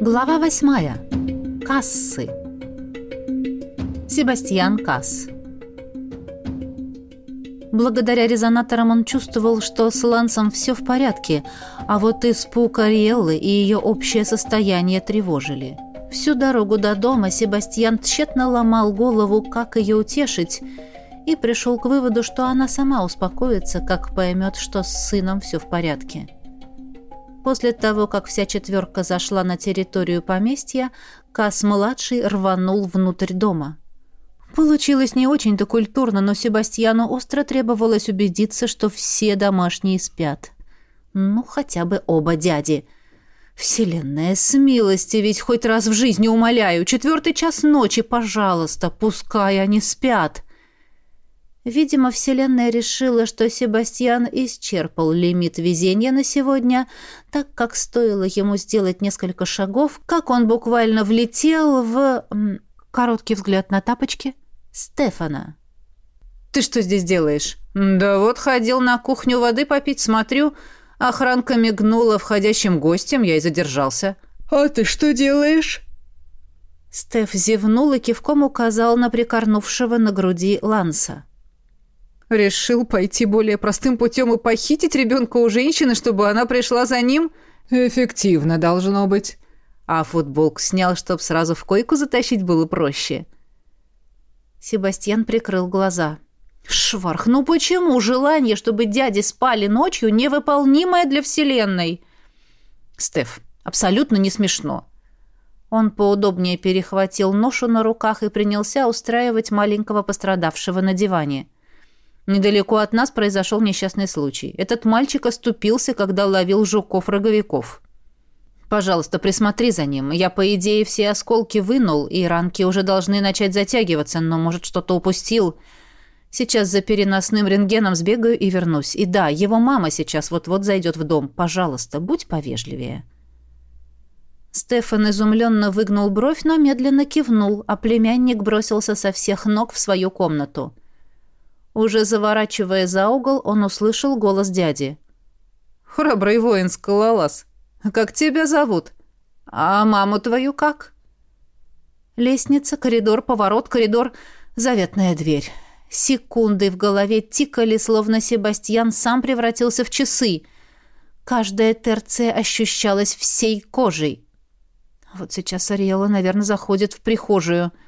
Глава восьмая. Кассы. Себастьян Касс. Благодаря резонаторам он чувствовал, что с Лансом все в порядке, а вот испуг Ариэллы и ее общее состояние тревожили. Всю дорогу до дома Себастьян тщетно ломал голову, как ее утешить, и пришел к выводу, что она сама успокоится, как поймет, что с сыном все в порядке. После того, как вся четверка зашла на территорию поместья, Кас-младший рванул внутрь дома. Получилось не очень-то культурно, но Себастьяну остро требовалось убедиться, что все домашние спят. Ну, хотя бы оба дяди. Вселенная, с милости, ведь хоть раз в жизни умоляю, четвертый час ночи, пожалуйста, пускай они спят. Видимо, Вселенная решила, что Себастьян исчерпал лимит везения на сегодня, так как стоило ему сделать несколько шагов, как он буквально влетел в... Короткий взгляд на тапочки. Стефана. «Ты что здесь делаешь?» «Да вот ходил на кухню воды попить, смотрю. Охранка мигнула входящим гостем, я и задержался». «А ты что делаешь?» Стеф зевнул и кивком указал на прикорнувшего на груди Ланса. Решил пойти более простым путем и похитить ребенка у женщины, чтобы она пришла за ним? Эффективно должно быть. А футболку снял, чтобы сразу в койку затащить было проще. Себастьян прикрыл глаза. Шварх, ну почему желание, чтобы дяди спали ночью, невыполнимое для Вселенной? Стеф, абсолютно не смешно. Он поудобнее перехватил ношу на руках и принялся устраивать маленького пострадавшего на диване. — Недалеко от нас произошел несчастный случай. Этот мальчик оступился, когда ловил жуков-роговиков. Пожалуйста, присмотри за ним. Я, по идее, все осколки вынул, и ранки уже должны начать затягиваться, но, может, что-то упустил. Сейчас за переносным рентгеном сбегаю и вернусь. И да, его мама сейчас вот-вот зайдет в дом. Пожалуйста, будь повежливее». Стефан изумленно выгнул бровь, но медленно кивнул, а племянник бросился со всех ног в свою комнату. Уже заворачивая за угол, он услышал голос дяди. «Храбрый воин скалолаз, как тебя зовут? А маму твою как?» Лестница, коридор, поворот, коридор, заветная дверь. Секунды в голове тикали, словно Себастьян сам превратился в часы. Каждая терция ощущалась всей кожей. Вот сейчас Ариэла, наверное, заходит в прихожую —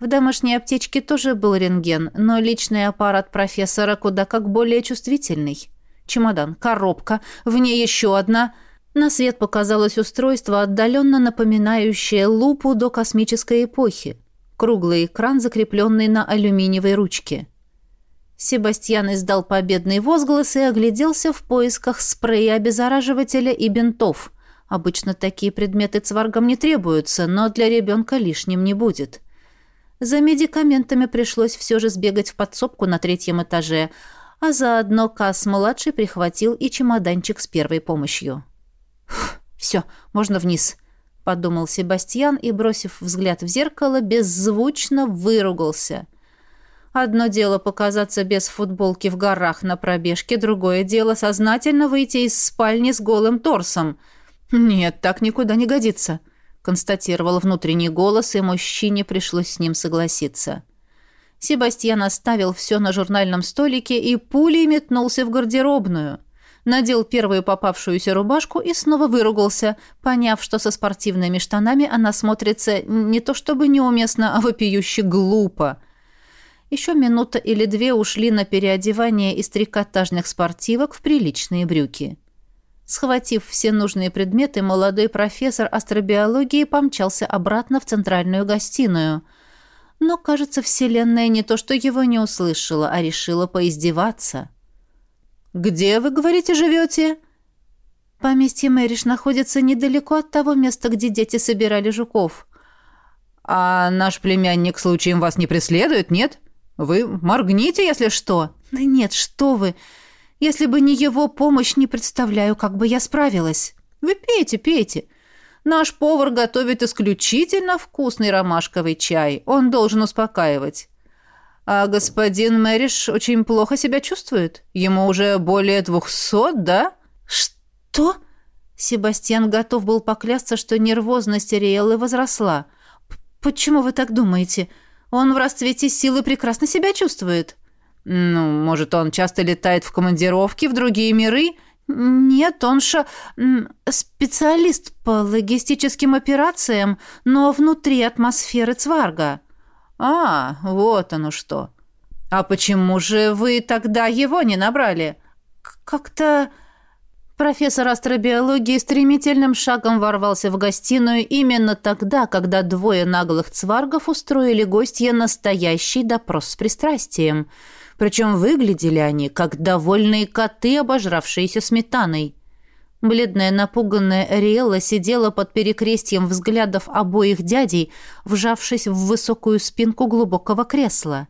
в домашней аптечке тоже был рентген, но личный аппарат профессора куда как более чувствительный. Чемодан, коробка, в ней еще одна. На свет показалось устройство, отдаленно напоминающее лупу до космической эпохи. Круглый экран, закрепленный на алюминиевой ручке. Себастьян издал победный возглас и огляделся в поисках спрея обеззараживателя и бинтов. Обычно такие предметы цваргам не требуются, но для ребенка лишним не будет. — за медикаментами пришлось все же сбегать в подсобку на третьем этаже, а заодно Касс-младший прихватил и чемоданчик с первой помощью. «Все, можно вниз», — подумал Себастьян и, бросив взгляд в зеркало, беззвучно выругался. Одно дело показаться без футболки в горах на пробежке, другое дело сознательно выйти из спальни с голым торсом. Нет, так никуда не годится констатировал внутренний голос, и мужчине пришлось с ним согласиться. Себастьян оставил все на журнальном столике и пулей метнулся в гардеробную. Надел первую попавшуюся рубашку и снова выругался, поняв, что со спортивными штанами она смотрится не то чтобы неуместно, а вопиюще глупо. Еще минута или две ушли на переодевание из трикотажных спортивок в приличные брюки. Схватив все нужные предметы, молодой профессор астробиологии помчался обратно в центральную гостиную. Но, кажется, Вселенная не то что его не услышала, а решила поиздеваться. «Где, вы, говорите, живете?» Поместье Мэриш находится недалеко от того места, где дети собирали жуков. «А наш племянник случаем вас не преследует, нет? Вы моргните, если что». «Да нет, что вы!» Если бы не его помощь, не представляю, как бы я справилась. Вы пейте, пейте. Наш повар готовит исключительно вкусный ромашковый чай. Он должен успокаивать. А господин Мэриш очень плохо себя чувствует. Ему уже более двухсот, да? Что? Себастьян готов был поклясться, что нервозность Риэллы возросла. «Почему вы так думаете? Он в расцвете силы прекрасно себя чувствует». «Ну, может, он часто летает в командировки в другие миры?» «Нет, он же специалист по логистическим операциям, но внутри атмосферы Цварга». «А, вот оно что. А почему же вы тогда его не набрали?» «Как-то...» Профессор астробиологии стремительным шагом ворвался в гостиную именно тогда, когда двое наглых цваргов устроили гостье настоящий допрос с пристрастием – причем выглядели они, как довольные коты, обожравшиеся сметаной. Бледная напуганная Ариэлла сидела под перекрестьем взглядов обоих дядей, вжавшись в высокую спинку глубокого кресла.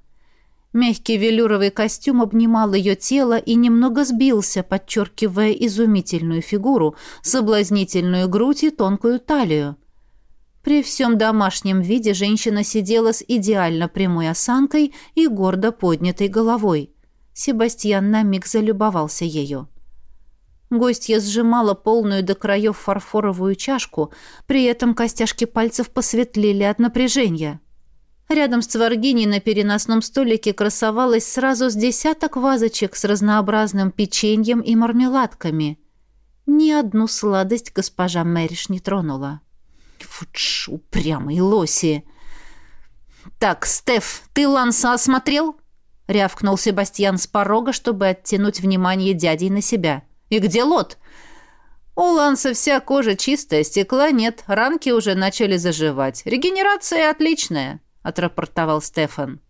Мягкий велюровый костюм обнимал ее тело и немного сбился, подчеркивая изумительную фигуру, соблазнительную грудь и тонкую талию. При всем домашнем виде женщина сидела с идеально прямой осанкой и гордо поднятой головой. Себастьян на миг залюбовался ею. Гостья сжимала полную до краев фарфоровую чашку, при этом костяшки пальцев посветлели от напряжения. Рядом с Цваргиней на переносном столике красовалось сразу с десяток вазочек с разнообразным печеньем и мармеладками. Ни одну сладость госпожа Мэриш не тронула. Фудж, упрямые лоси. «Так, Стеф, ты Ланса осмотрел?» — рявкнул Себастьян с порога, чтобы оттянуть внимание дяди на себя. «И где лот?» «У Ланса вся кожа чистая, стекла нет, ранки уже начали заживать. Регенерация отличная», — отрапортовал Стефан.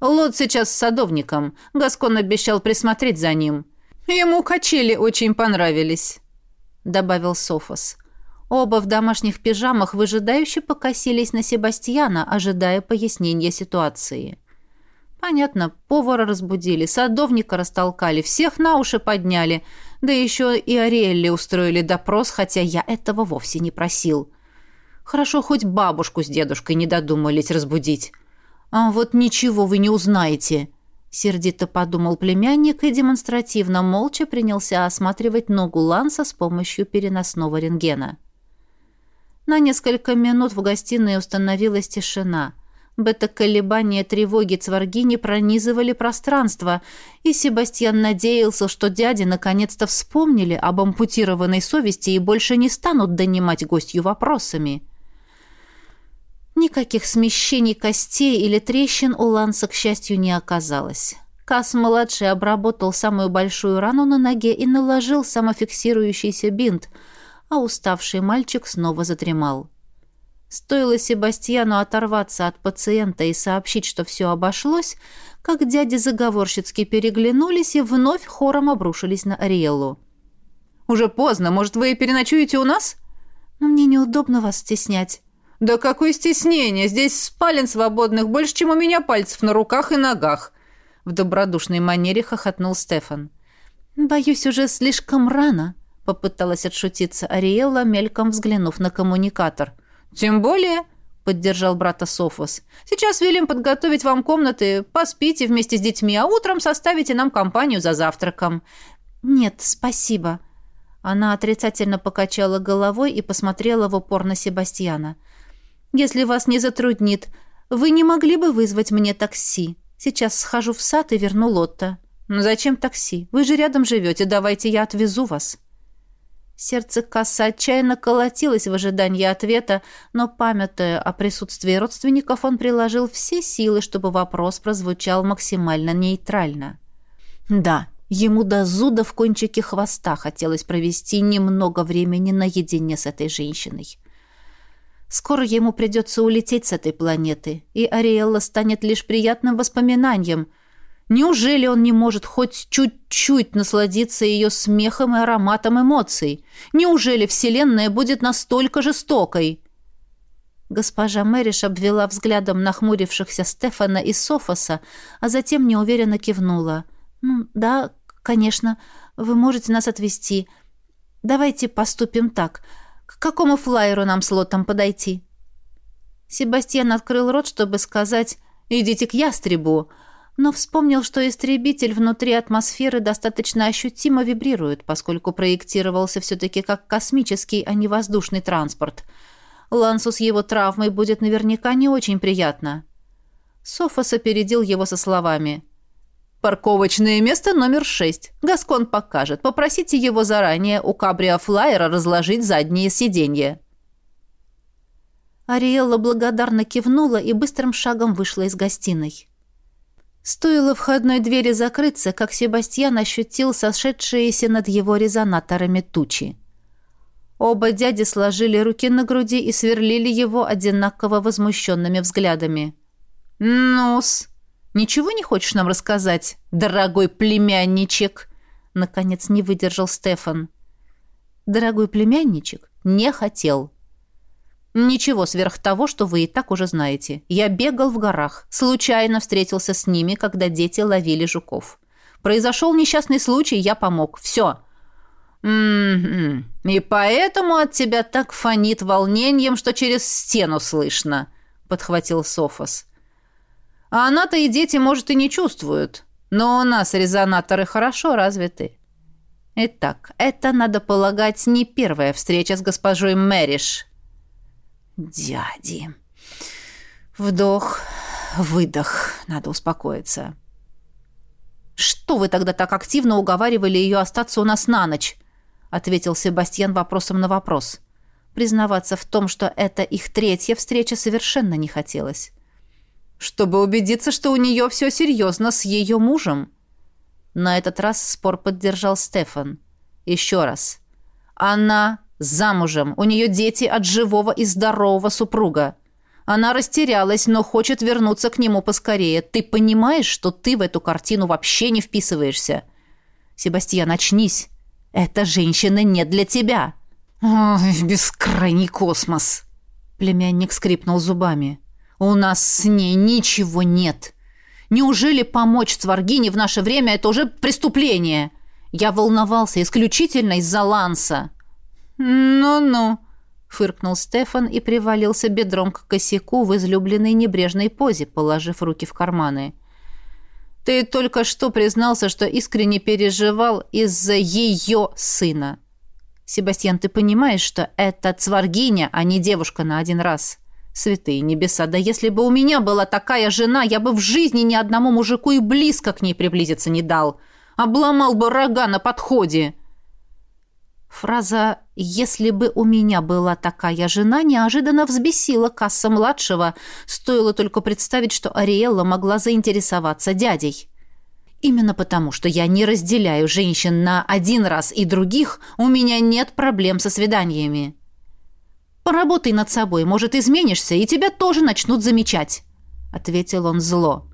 «Лот сейчас с садовником. Гаскон обещал присмотреть за ним. Ему качели очень понравились», — добавил Софос. Оба в домашних пижамах выжидающе покосились на Себастьяна, ожидая пояснения ситуации. Понятно, повара разбудили, садовника растолкали, всех на уши подняли, да еще и Ариэлли устроили допрос, хотя я этого вовсе не просил. Хорошо, хоть бабушку с дедушкой не додумались разбудить. А вот ничего вы не узнаете, сердито подумал племянник и демонстративно молча принялся осматривать ногу Ланса с помощью переносного рентгена. На несколько минут в гостиной установилась тишина. Бета-колебания тревоги Цваргини пронизывали пространство, и Себастьян надеялся, что дяди наконец-то вспомнили об ампутированной совести и больше не станут донимать гостью вопросами. Никаких смещений костей или трещин у Ланса, к счастью, не оказалось. Касс-младший обработал самую большую рану на ноге и наложил самофиксирующийся бинт – а уставший мальчик снова задремал. Стоило Себастьяну оторваться от пациента и сообщить, что все обошлось, как дяди заговорщицки переглянулись и вновь хором обрушились на Ариэлу. «Уже поздно. Может, вы переночуете у нас?» «Но мне неудобно вас стеснять». «Да какое стеснение! Здесь спален свободных больше, чем у меня пальцев на руках и ногах!» В добродушной манере хохотнул Стефан. «Боюсь, уже слишком рано», попыталась отшутиться Ариэлла, мельком взглянув на коммуникатор. «Тем более», — поддержал брата Софос, «сейчас велим подготовить вам комнаты, поспите вместе с детьми, а утром составите нам компанию за завтраком». «Нет, спасибо». Она отрицательно покачала головой и посмотрела в упор на Себастьяна. «Если вас не затруднит, вы не могли бы вызвать мне такси? Сейчас схожу в сад и верну Лотта». «Ну зачем такси? Вы же рядом живете, давайте я отвезу вас». Сердце Касса отчаянно колотилось в ожидании ответа, но, памятуя о присутствии родственников, он приложил все силы, чтобы вопрос прозвучал максимально нейтрально. Да, ему до зуда в кончике хвоста хотелось провести немного времени наедине с этой женщиной. Скоро ему придется улететь с этой планеты, и Ариэлла станет лишь приятным воспоминанием – Неужели он не может хоть чуть-чуть насладиться ее смехом и ароматом эмоций? Неужели Вселенная будет настолько жестокой? Госпожа Мэриш обвела взглядом нахмурившихся Стефана и Софоса, а затем неуверенно кивнула. «Ну, да, конечно, вы можете нас отвезти. Давайте поступим так. К какому флайеру нам с лотом подойти?» Себастьян открыл рот, чтобы сказать «Идите к ястребу», но вспомнил, что истребитель внутри атмосферы достаточно ощутимо вибрирует, поскольку проектировался все-таки как космический, а не воздушный транспорт. Лансу с его травмой будет наверняка не очень приятно. Софос опередил его со словами. «Парковочное место номер шесть. Гаскон покажет. Попросите его заранее у кабриофлайера разложить задние сиденья». Ариэлла благодарно кивнула и быстрым шагом вышла из гостиной. Стоило входной двери закрыться, как Себастьян ощутил сошедшиеся над его резонаторами тучи. Оба дяди сложили руки на груди и сверлили его одинаково возмущенными взглядами. «Ну-с, ничего не хочешь нам рассказать, дорогой племянничек?» Наконец не выдержал Стефан. «Дорогой племянничек не хотел». «Ничего сверх того, что вы и так уже знаете. Я бегал в горах, случайно встретился с ними, когда дети ловили жуков. Произошел несчастный случай, я помог. Все». «М-м-м. И поэтому от тебя так фонит волнением, что через стену слышно», — подхватил Софос. «А она-то и дети, может, и не чувствуют. Но у нас резонаторы хорошо развиты. Итак, это, надо полагать, не первая встреча с госпожой Мэриш». Дяди. Вдох, выдох. Надо успокоиться. Что вы тогда так активно уговаривали ее остаться у нас на ночь? ответил Себастьян вопросом на вопрос. Признаваться в том, что это их третья встреча, совершенно не хотелось. Чтобы убедиться, что у нее все серьезно с ее мужем. На этот раз спор поддержал Стефан. Еще раз. Она Замужем, у нее дети от живого и здорового супруга. Она растерялась, но хочет вернуться к нему поскорее. Ты понимаешь, что ты в эту картину вообще не вписываешься? Себастьян, очнись. Эта женщина не для тебя. Ой, бескрайний космос. Племянник скрипнул зубами. У нас с ней ничего нет. Неужели помочь Цваргине в наше время это уже преступление? Я волновался исключительно из-за Ланса. «Ну-ну», — фыркнул Стефан и привалился бедром к косяку в излюбленной небрежной позе, положив руки в карманы. «Ты только что признался, что искренне переживал из-за ее сына. Себастьян, ты понимаешь, что это цваргиня, а не девушка на один раз?» Святые небеса, да если бы у меня была такая жена, я бы в жизни ни одному мужику и близко к ней приблизиться не дал. Обломал бы рога на подходе. Фраза «если бы у меня была такая жена» неожиданно взбесила Касса-младшего, стоило только представить, что Ариэлла могла заинтересоваться дядей. Именно потому, что я не разделяю женщин на один раз и других, у меня нет проблем со свиданиями. Поработай над собой, может, изменишься, и тебя тоже начнут замечать», — ответил он зло.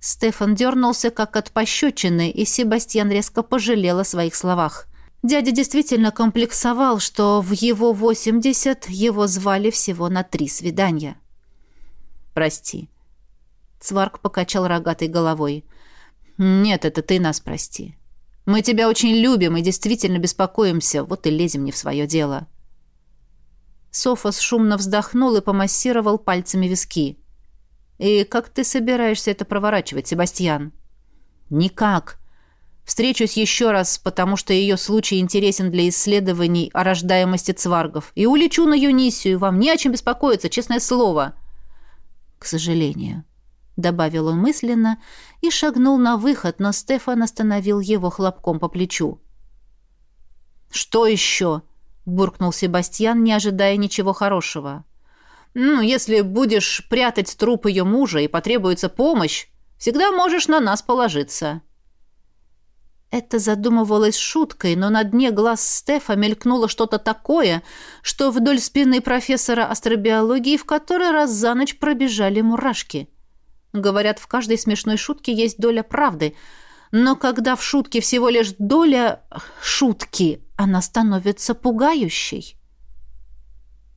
Стефан дернулся, как от пощечины, и Себастьян резко пожалел о своих словах. Дядя действительно комплексовал, что в его 80 его звали всего на три свидания. «Прости». Цварк покачал рогатой головой. «Нет, это ты нас прости. Мы тебя очень любим и действительно беспокоимся, вот и лезем не в свое дело». Софос шумно вздохнул и помассировал пальцами виски. «И как ты собираешься это проворачивать, Себастьян?» «Никак», Встречусь еще раз, потому что ее случай интересен для исследований о рождаемости цваргов. И улечу на Юнисию. Вам не о чем беспокоиться, честное слово. К сожалению, добавил он мысленно и шагнул на выход, но Стефан остановил его хлопком по плечу. Что еще? буркнул Себастьян, не ожидая ничего хорошего. Ну, если будешь прятать труп ее мужа и потребуется помощь, всегда можешь на нас положиться. Это задумывалось шуткой, но на дне глаз Стефа мелькнуло что-то такое, что вдоль спины профессора астробиологии в который раз за ночь пробежали мурашки. Говорят, в каждой смешной шутке есть доля правды, но когда в шутке всего лишь доля шутки, она становится пугающей.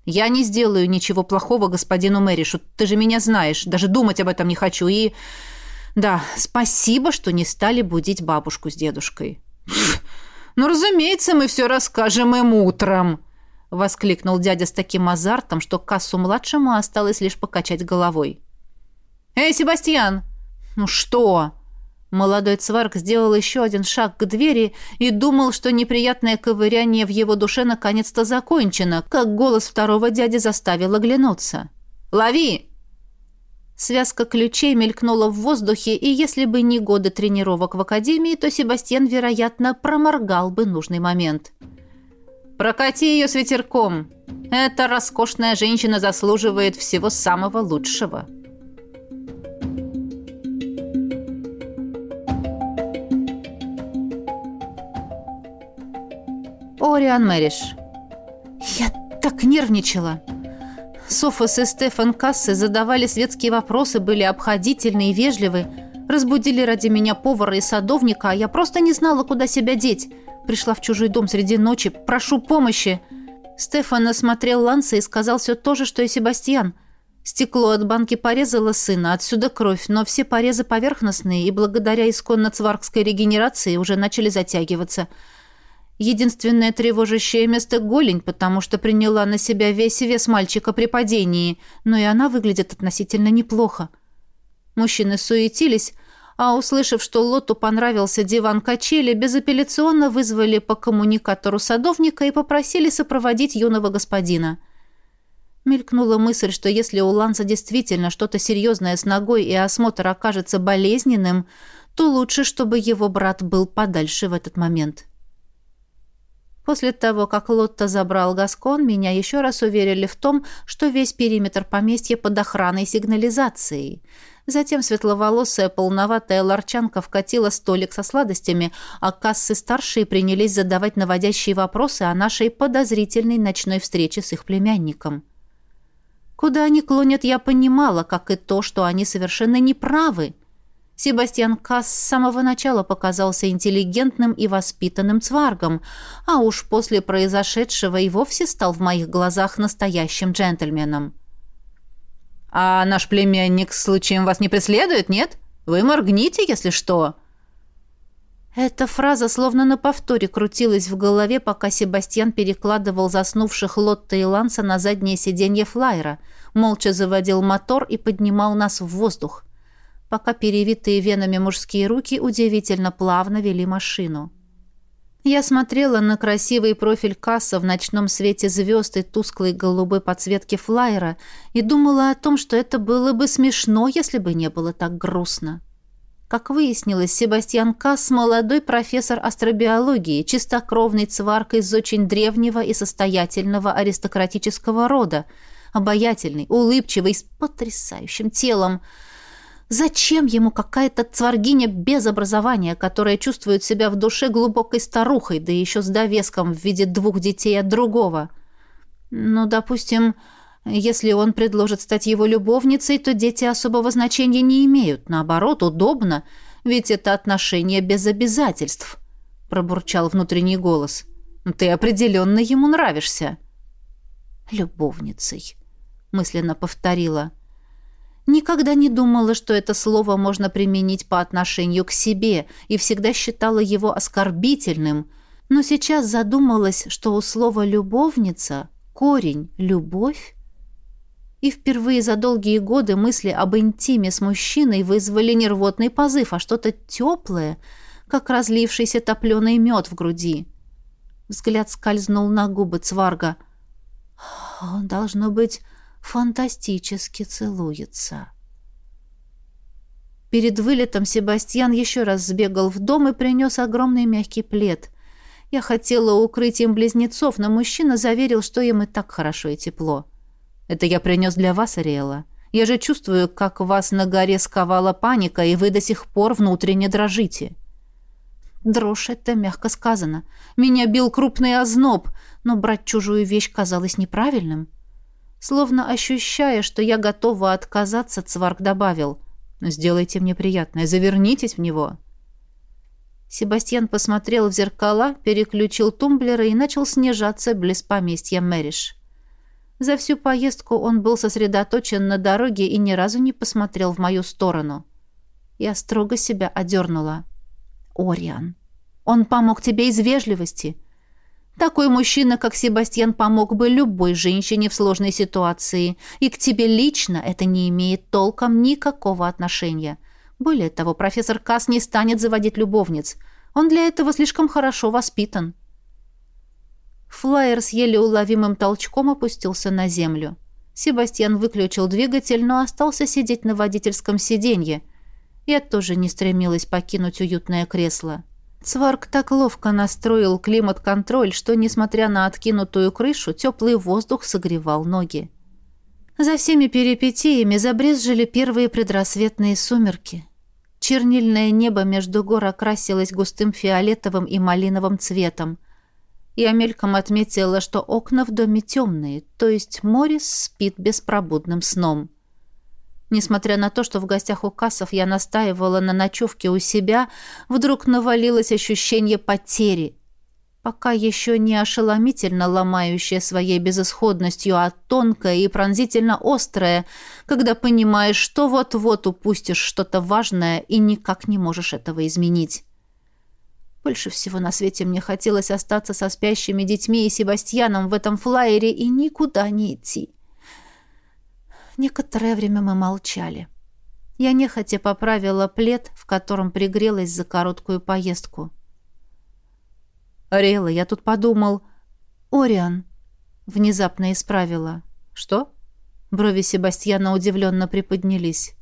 «Я не сделаю ничего плохого господину Мэришу, ты же меня знаешь, даже думать об этом не хочу, и...» Да, спасибо, что не стали будить бабушку с дедушкой. Ну, разумеется, мы все расскажем им утром, воскликнул дядя с таким азартом, что кассу младшему осталось лишь покачать головой. Эй, Себастьян, «Ну что?» Молодой цварк сделал еще один шаг к двери и думал, что неприятное ковыряние в его душе наконец-то закончено, как голос второго дяди заставил оглянуться. «Лови!» Связка ключей мелькнула в воздухе, и если бы не годы тренировок в академии, то Себастьян, вероятно, проморгал бы нужный момент. «Прокати ее с ветерком. Эта роскошная женщина заслуживает всего самого лучшего». Ориан Мэриш. Я так нервничала. Софос и Стефан Кассы задавали светские вопросы, были обходительны и вежливы, разбудили ради меня повара и садовника, а я просто не знала, куда себя деть. Пришла в чужой дом среди ночи. Прошу помощи. Стефан осмотрел Ланса и сказал все то же, что и Себастьян. Стекло от банки порезало сына, отсюда кровь, но все порезы поверхностные и благодаря исконно цваркской регенерации уже начали затягиваться – Единственное тревожащее место – голень, потому что приняла на себя весь вес мальчика при падении, но и она выглядит относительно неплохо. Мужчины суетились, а, услышав, что Лоту понравился диван качели, безапелляционно вызвали по коммуникатору садовника и попросили сопроводить юного господина. Мелькнула мысль, что если у Ланса действительно что-то серьезное с ногой и осмотр окажется болезненным, то лучше, чтобы его брат был подальше в этот момент. После того, как Лотто забрал Гаскон, меня еще раз уверили в том, что весь периметр поместья под охраной сигнализацией. Затем светловолосая полноватая ларчанка вкатила столик со сладостями, а кассы старшие принялись задавать наводящие вопросы о нашей подозрительной ночной встрече с их племянником. Куда они клонят, я понимала, как и то, что они совершенно неправы. Себастьян Касс с самого начала показался интеллигентным и воспитанным цваргом, а уж после произошедшего и вовсе стал в моих глазах настоящим джентльменом. «А наш племянник случаем вас не преследует, нет? Вы моргните, если что!» Эта фраза словно на повторе крутилась в голове, пока Себастьян перекладывал заснувших Лотта и Ланса на заднее сиденье флайера, молча заводил мотор и поднимал нас в воздух пока перевитые венами мужские руки удивительно плавно вели машину. Я смотрела на красивый профиль касса в ночном свете звезд и тусклой голубой подсветки флайера и думала о том, что это было бы смешно, если бы не было так грустно. Как выяснилось, Себастьян Касс – молодой профессор астробиологии, чистокровный цварк из очень древнего и состоятельного аристократического рода, обаятельный, улыбчивый, с потрясающим телом – Зачем ему какая-то цваргиня без образования, которая чувствует себя в душе глубокой старухой, да еще с довеском в виде двух детей от другого? Ну, допустим, если он предложит стать его любовницей, то дети особого значения не имеют. Наоборот, удобно, ведь это отношение без обязательств, пробурчал внутренний голос. Ты определенно ему нравишься. Любовницей, мысленно повторила. Никогда не думала, что это слово можно применить по отношению к себе и всегда считала его оскорбительным, но сейчас задумалась, что у слова «любовница» корень «любовь». И впервые за долгие годы мысли об интиме с мужчиной вызвали нервотный позыв, а что-то теплое, как разлившийся топленый мед в груди. Взгляд скользнул на губы Цварга. «Он, должно быть, фантастически целуется. Перед вылетом Себастьян еще раз сбегал в дом и принес огромный мягкий плед. Я хотела укрыть им близнецов, но мужчина заверил, что им и так хорошо и тепло. «Это я принес для вас, Ариэла. Я же чувствую, как вас на горе сковала паника, и вы до сих пор внутренне дрожите». Дрожь — это мягко сказано. Меня бил крупный озноб, но брать чужую вещь казалось неправильным. Словно ощущая, что я готова отказаться, Цварк добавил. «Сделайте мне приятное, завернитесь в него». Себастьян посмотрел в зеркала, переключил тумблеры и начал снижаться близ поместья Мэриш. За всю поездку он был сосредоточен на дороге и ни разу не посмотрел в мою сторону. Я строго себя одернула. «Ориан, он помог тебе из вежливости. Такой мужчина, как Себастьян, помог бы любой женщине в сложной ситуации, и к тебе лично это не имеет толком никакого отношения. Более того, профессор Касс не станет заводить любовниц. Он для этого слишком хорошо воспитан. Флайер с еле уловимым толчком опустился на землю. Себастьян выключил двигатель, но остался сидеть на водительском сиденье. Я тоже не стремилась покинуть уютное кресло. Цварк так ловко настроил климат-контроль, что, несмотря на откинутую крышу, теплый воздух согревал ноги. За всеми перипетиями забрезжили первые предрассветные сумерки. Чернильное небо между гор окрасилось густым фиолетовым и малиновым цветом. Я мельком отметила, что окна в доме темные, то есть Морис спит беспробудным сном. Несмотря на то, что в гостях у Кассов я настаивала на ночевке у себя, вдруг навалилось ощущение потери. Пока еще не ошеломительно ломающее своей безысходностью, а тонкое и пронзительно острое, когда понимаешь, что вот-вот упустишь что-то важное и никак не можешь этого изменить. Больше всего на свете мне хотелось остаться со спящими детьми и Себастьяном в этом флайере и никуда не идти. Некоторое время мы молчали. Я нехотя поправила плед, в котором пригрелась за короткую поездку. «Рела, я тут подумал...» «Ориан», — внезапно исправила. «Что?» Брови Себастьяна удивленно приподнялись.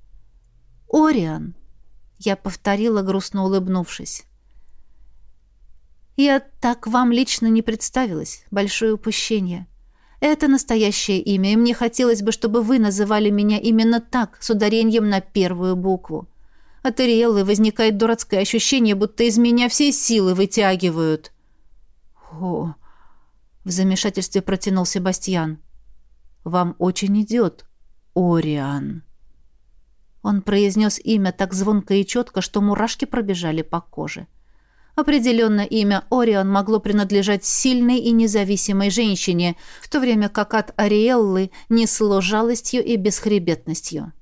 «Ориан», — я повторила, грустно улыбнувшись. Я так вам лично не представилась. Большое упущение. Это настоящее имя, и мне хотелось бы, чтобы вы называли меня именно так, с ударением на первую букву. От Ириэллы возникает дурацкое ощущение, будто из меня все силы вытягивают. О, в замешательстве протянул Себастьян. Вам очень идет, Ориан. Он произнес имя так звонко и четко, что мурашки пробежали по коже. — Определенно имя Орион могло принадлежать сильной и независимой женщине, в то время как от Ариэллы несло жалостью и бесхребетностью.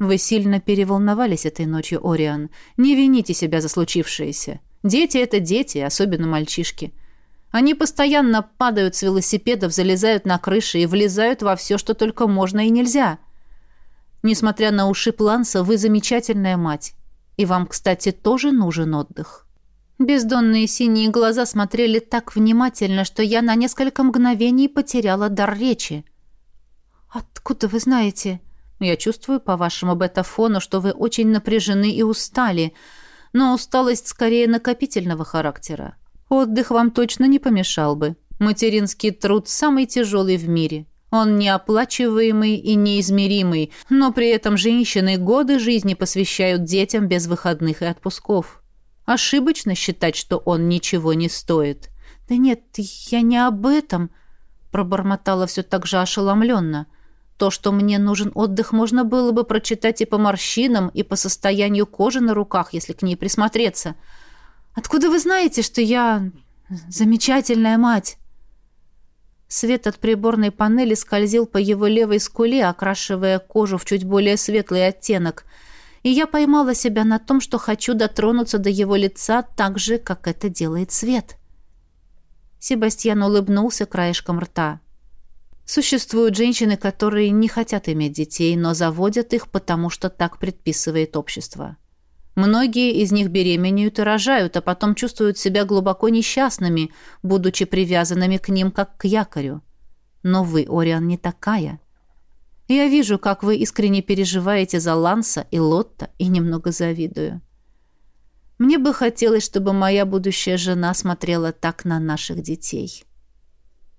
«Вы сильно переволновались этой ночью, Орион. Не вините себя за случившееся. Дети — это дети, особенно мальчишки. Они постоянно падают с велосипедов, залезают на крыши и влезают во все, что только можно и нельзя. Несмотря на ушиб Ланса, вы замечательная мать. И вам, кстати, тоже нужен отдых». Бездонные синие глаза смотрели так внимательно, что я на несколько мгновений потеряла дар речи. «Откуда вы знаете?» «Я чувствую по вашему бета-фону, что вы очень напряжены и устали, но усталость скорее накопительного характера. Отдых вам точно не помешал бы. Материнский труд самый тяжелый в мире. Он неоплачиваемый и неизмеримый, но при этом женщины годы жизни посвящают детям без выходных и отпусков». Ошибочно считать, что он ничего не стоит. Да нет, я не об этом, пробормотала все так же ошеломленно. То, что мне нужен отдых, можно было бы прочитать и по морщинам, и по состоянию кожи на руках, если к ней присмотреться. Откуда вы знаете, что я замечательная мать? Свет от приборной панели скользил по его левой скуле, окрашивая кожу в чуть более светлый оттенок — и я поймала себя на том, что хочу дотронуться до его лица так же, как это делает свет. Себастьян улыбнулся краешком рта. Существуют женщины, которые не хотят иметь детей, но заводят их, потому что так предписывает общество. Многие из них беременеют и рожают, а потом чувствуют себя глубоко несчастными, будучи привязанными к ним как к якорю. Но вы, Ориан, не такая. Я вижу, как вы искренне переживаете за Ланса и Лотта, и немного завидую. Мне бы хотелось, чтобы моя будущая жена смотрела так на наших детей».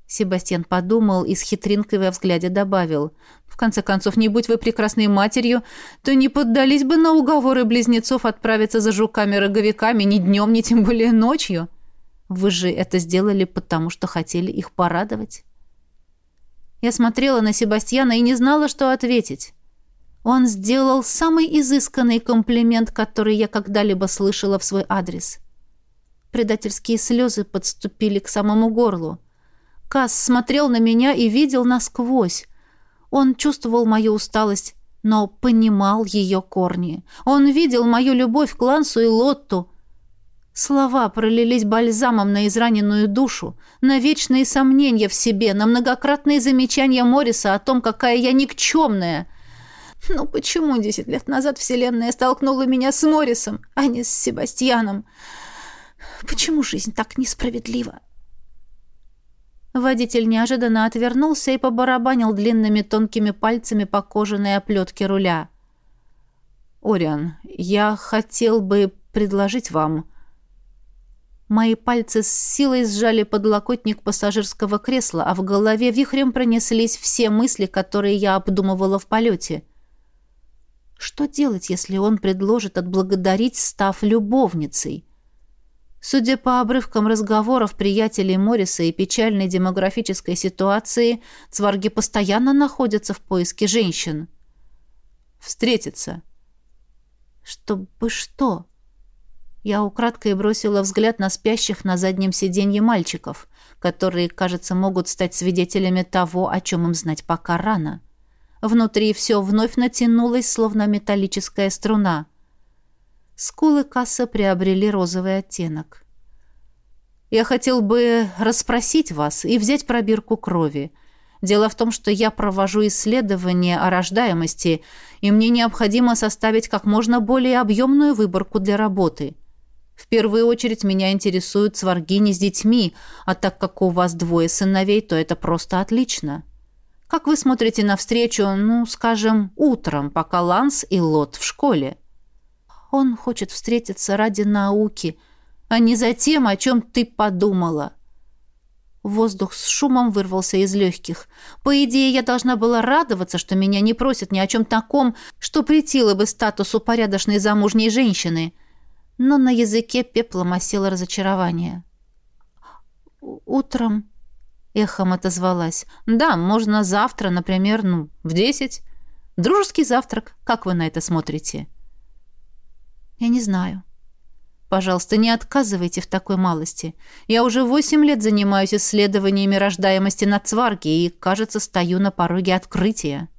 Себастьян подумал и с хитринкой во взгляде добавил. «В конце концов, не будь вы прекрасной матерью, то не поддались бы на уговоры близнецов отправиться за жуками-роговиками ни днем, ни тем более ночью. Вы же это сделали потому, что хотели их порадовать». Я смотрела на Себастьяна и не знала, что ответить. Он сделал самый изысканный комплимент, который я когда-либо слышала в свой адрес. Предательские слезы подступили к самому горлу. Касс смотрел на меня и видел насквозь. Он чувствовал мою усталость, но понимал ее корни. Он видел мою любовь к Лансу и Лотту, Слова пролились бальзамом на израненную душу, на вечные сомнения в себе, на многократные замечания Морриса о том, какая я никчемная. Ну почему десять лет назад Вселенная столкнула меня с Моррисом, а не с Себастьяном? Почему жизнь так несправедлива? Водитель неожиданно отвернулся и побарабанил длинными тонкими пальцами по кожаной оплетке руля. «Ориан, я хотел бы предложить вам...» Мои пальцы с силой сжали подлокотник пассажирского кресла, а в голове вихрем пронеслись все мысли, которые я обдумывала в полете. Что делать, если он предложит отблагодарить, став любовницей? Судя по обрывкам разговоров приятелей Морриса и печальной демографической ситуации, цварги постоянно находятся в поиске женщин. Встретиться. Чтобы что? Я украдкой бросила взгляд на спящих на заднем сиденье мальчиков, которые, кажется, могут стать свидетелями того, о чем им знать пока рано. Внутри все вновь натянулось, словно металлическая струна. Скулы касса приобрели розовый оттенок. «Я хотел бы расспросить вас и взять пробирку крови. Дело в том, что я провожу исследования о рождаемости, и мне необходимо составить как можно более объемную выборку для работы». В первую очередь меня интересуют сваргини с детьми, а так как у вас двое сыновей, то это просто отлично. Как вы смотрите на встречу, ну, скажем, утром, пока Ланс и Лот в школе? Он хочет встретиться ради науки, а не за тем, о чем ты подумала. Воздух с шумом вырвался из легких. По идее, я должна была радоваться, что меня не просят ни о чем таком, что претило бы статусу порядочной замужней женщины — но на языке пеплом осело разочарование. «Утром?» — эхом отозвалась. «Да, можно завтра, например, ну, в десять. Дружеский завтрак. Как вы на это смотрите?» «Я не знаю», Пожалуйста, не отказывайте в такой малости. Я уже восемь лет занимаюсь исследованиями рождаемости на цварге и, кажется, стою на пороге открытия.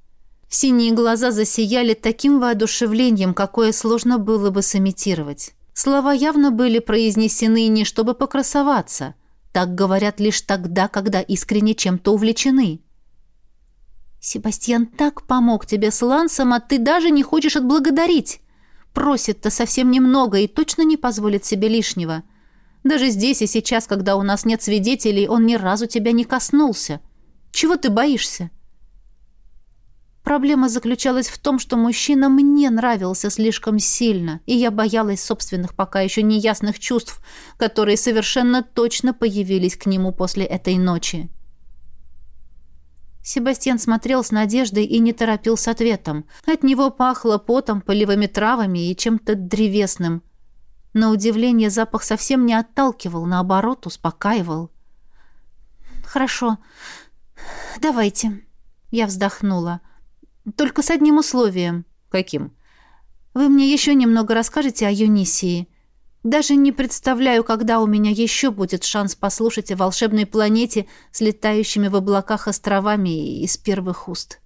Синие глаза засияли таким воодушевлением, какое сложно было бы сымитировать. Слова явно были произнесены не чтобы покрасоваться. Так говорят лишь тогда, когда искренне чем-то увлечены. «Себастьян так помог тебе с Лансом, а ты даже не хочешь отблагодарить. Просит-то совсем немного и точно не позволит себе лишнего. Даже здесь и сейчас, когда у нас нет свидетелей, он ни разу тебя не коснулся. Чего ты боишься?» Проблема заключалась в том, что мужчина мне нравился слишком сильно, и я боялась собственных пока еще неясных чувств, которые совершенно точно появились к нему после этой ночи. Себастьян смотрел с надеждой и не торопил с ответом. От него пахло потом, полевыми травами и чем-то древесным. На удивление запах совсем не отталкивал, наоборот, успокаивал. «Хорошо, давайте». Я вздохнула. Только с одним условием. Каким? Вы мне еще немного расскажете о Юнисии. Даже не представляю, когда у меня еще будет шанс послушать о волшебной планете с летающими в облаках островами из первых уст.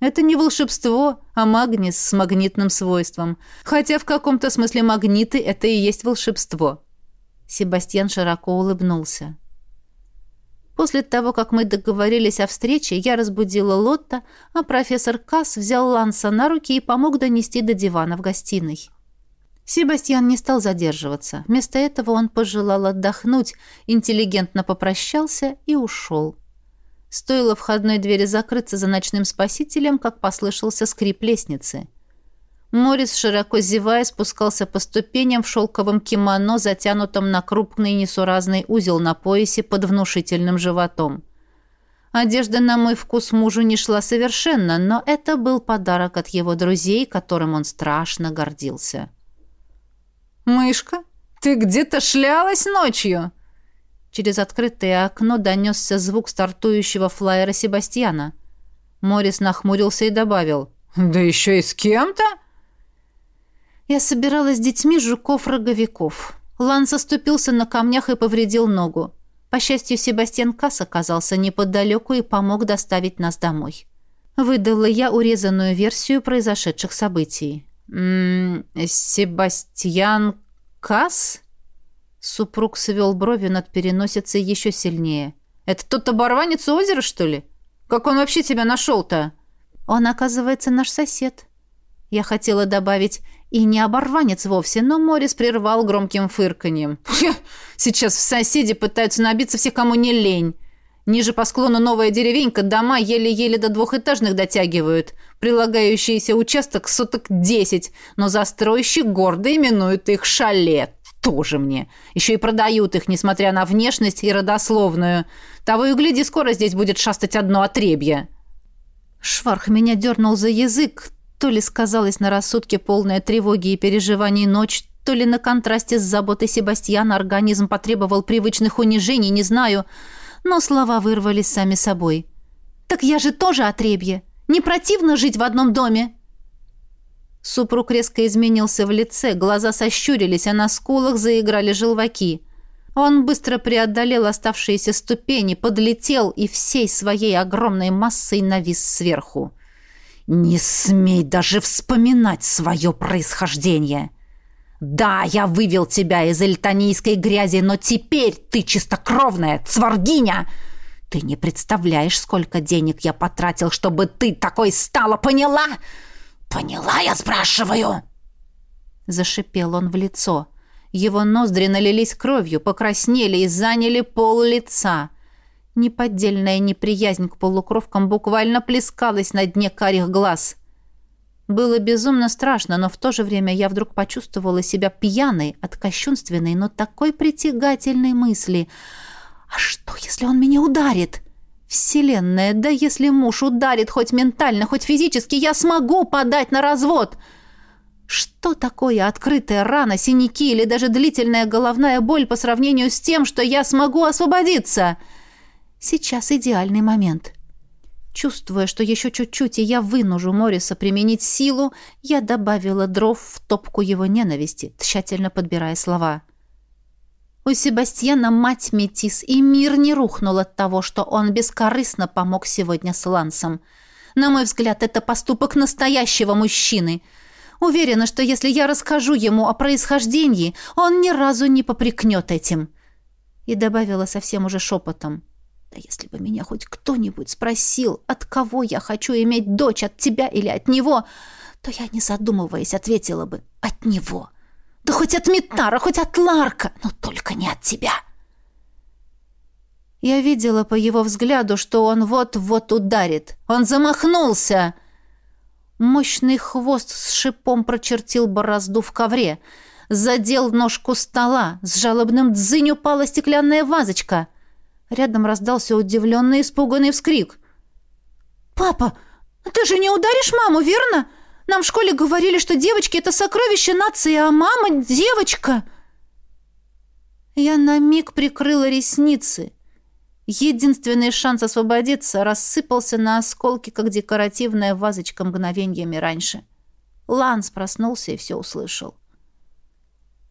Это не волшебство, а магнис с магнитным свойством. Хотя в каком-то смысле магниты — это и есть волшебство. Себастьян широко улыбнулся. После того, как мы договорились о встрече, я разбудила Лотта, а профессор Касс взял Ланса на руки и помог донести до дивана в гостиной. Себастьян не стал задерживаться. Вместо этого он пожелал отдохнуть, интеллигентно попрощался и ушел. Стоило входной двери закрыться за ночным спасителем, как послышался скрип лестницы. Морис, широко зевая, спускался по ступеням в шелковом кимоно, затянутом на крупный несуразный узел на поясе под внушительным животом. Одежда, на мой вкус, мужу не шла совершенно, но это был подарок от его друзей, которым он страшно гордился. «Мышка, ты где-то шлялась ночью?» Через открытое окно донесся звук стартующего флайера Себастьяна. Морис нахмурился и добавил. «Да еще и с кем-то?» Я собиралась с детьми жуков-роговиков. Ланс оступился на камнях и повредил ногу. По счастью, Себастьян Касс оказался неподалеку и помог доставить нас домой. Выдала я урезанную версию произошедших событий. «М -м, «Себастьян Касс?» Супруг свел брови над переносицей еще сильнее. «Это тот оборванец у озера, что ли? Как он вообще тебя нашел-то?» «Он, оказывается, наш сосед», Я хотела добавить «и не оборванец вовсе», но Морис прервал громким фырканьем. «Сейчас в соседи пытаются набиться все, кому не лень. Ниже по склону новая деревенька, дома еле-еле до двухэтажных дотягивают. Прилагающийся участок соток десять, но застройщик гордо именует их шале. Тоже мне. Еще и продают их, несмотря на внешность и родословную. Того и гляди, скоро здесь будет шастать одно отребье. Шварх меня дернул за язык, то ли сказалось на рассудке полная тревоги и переживаний ночь, то ли на контрасте с заботой Себастьяна организм потребовал привычных унижений, не знаю но слова вырвались сами собой. «Так я же тоже отребье! Не противно жить в одном доме?» Супруг резко изменился в лице, глаза сощурились, а на скулах заиграли желваки. Он быстро преодолел оставшиеся ступени, подлетел и всей своей огромной массой навис сверху. «Не смей даже вспоминать свое происхождение!» Да, я вывел тебя из эльтонийской грязи, но теперь ты чистокровная, цваргиня. Ты не представляешь, сколько денег я потратил, чтобы ты такой стала, поняла? Поняла, я спрашиваю. Зашипел он в лицо. Его ноздри налились кровью, покраснели и заняли пол лица. Неподдельная неприязнь к полукровкам буквально плескалась на дне карих глаз — было безумно страшно, но в то же время я вдруг почувствовала себя пьяной от кощунственной, но такой притягательной мысли. «А что, если он меня ударит?» «Вселенная, да если муж ударит хоть ментально, хоть физически, я смогу подать на развод!» Что такое открытая рана, синяки или даже длительная головная боль по сравнению с тем, что я смогу освободиться? Сейчас идеальный момент. Чувствуя, что еще чуть-чуть, и я вынужу Мориса применить силу, я добавила дров в топку его ненависти, тщательно подбирая слова. У Себастьяна мать метис, и мир не рухнул от того, что он бескорыстно помог сегодня с Лансом. На мой взгляд, это поступок настоящего мужчины. Уверена, что если я расскажу ему о происхождении, он ни разу не попрекнет этим. И добавила совсем уже шепотом. — да если бы меня хоть кто-нибудь спросил, от кого я хочу иметь дочь, от тебя или от него, то я, не задумываясь, ответила бы «от него». Да хоть от Митара, хоть от Ларка, но только не от тебя. Я видела по его взгляду, что он вот-вот ударит. Он замахнулся. Мощный хвост с шипом прочертил борозду в ковре. Задел ножку стола. С жалобным дзынь упала стеклянная вазочка. Рядом раздался удивленный испуганный вскрик. «Папа, ты же не ударишь маму, верно? Нам в школе говорили, что девочки — это сокровище нации, а мама — девочка!» Я на миг прикрыла ресницы. Единственный шанс освободиться рассыпался на осколки, как декоративная вазочка мгновениями раньше. Ланс проснулся и все услышал.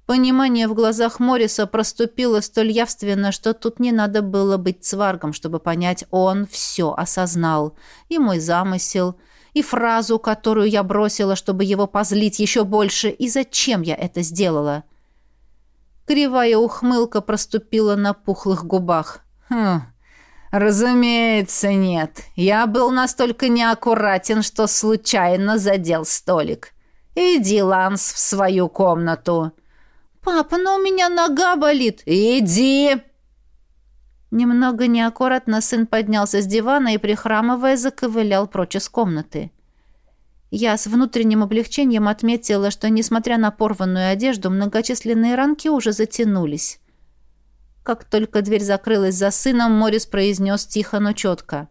Понимание в глазах Морриса проступило столь явственно, что тут не надо было быть цваргом, чтобы понять, он все осознал. И мой замысел, и фразу, которую я бросила, чтобы его позлить еще больше, и зачем я это сделала. Кривая ухмылка проступила на пухлых губах. «Хм, разумеется, нет. Я был настолько неаккуратен, что случайно задел столик. Иди, Ланс, в свою комнату». «Папа, но у меня нога болит!» «Иди!» Немного неаккуратно сын поднялся с дивана и, прихрамывая, заковылял прочь из комнаты. Я с внутренним облегчением отметила, что, несмотря на порванную одежду, многочисленные ранки уже затянулись. Как только дверь закрылась за сыном, Морис произнес тихо, но четко.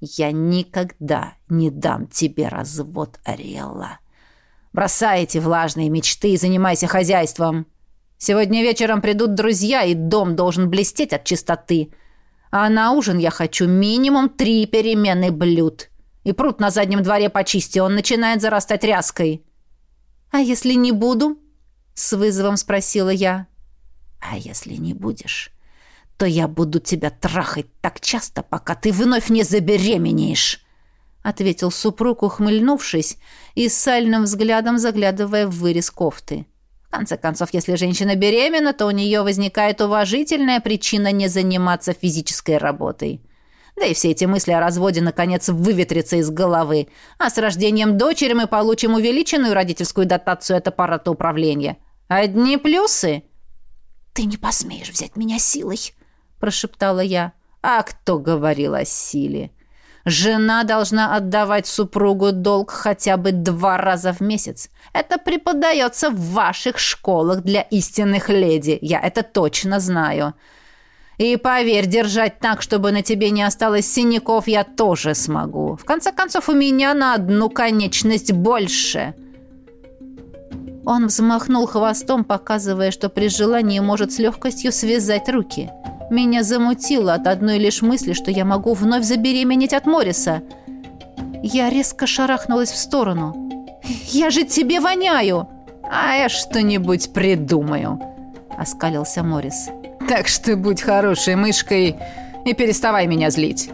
«Я никогда не дам тебе развод, Ариэлла. Бросай эти влажные мечты и занимайся хозяйством!» Сегодня вечером придут друзья, и дом должен блестеть от чистоты. А на ужин я хочу минимум три перемены блюд. И пруд на заднем дворе почисти, он начинает зарастать ряской. «А если не буду?» — с вызовом спросила я. «А если не будешь, то я буду тебя трахать так часто, пока ты вновь не забеременеешь», — ответил супруг, ухмыльнувшись и сальным взглядом заглядывая в вырез кофты конце концов, если женщина беременна, то у нее возникает уважительная причина не заниматься физической работой. Да и все эти мысли о разводе наконец выветрятся из головы. А с рождением дочери мы получим увеличенную родительскую дотацию от аппарата управления. Одни плюсы. «Ты не посмеешь взять меня силой», — прошептала я. «А кто говорил о силе?» Жена должна отдавать супругу долг хотя бы два раза в месяц. Это преподается в ваших школах для истинных леди. Я это точно знаю. И поверь, держать так, чтобы на тебе не осталось синяков, я тоже смогу. В конце концов, у меня на одну конечность больше. Он взмахнул хвостом, показывая, что при желании может с легкостью связать руки. Меня замутило от одной лишь мысли, что я могу вновь забеременеть от Мориса. Я резко шарахнулась в сторону. «Я же тебе воняю!» «А я что-нибудь придумаю», — оскалился Морис. «Так что будь хорошей мышкой и переставай меня злить».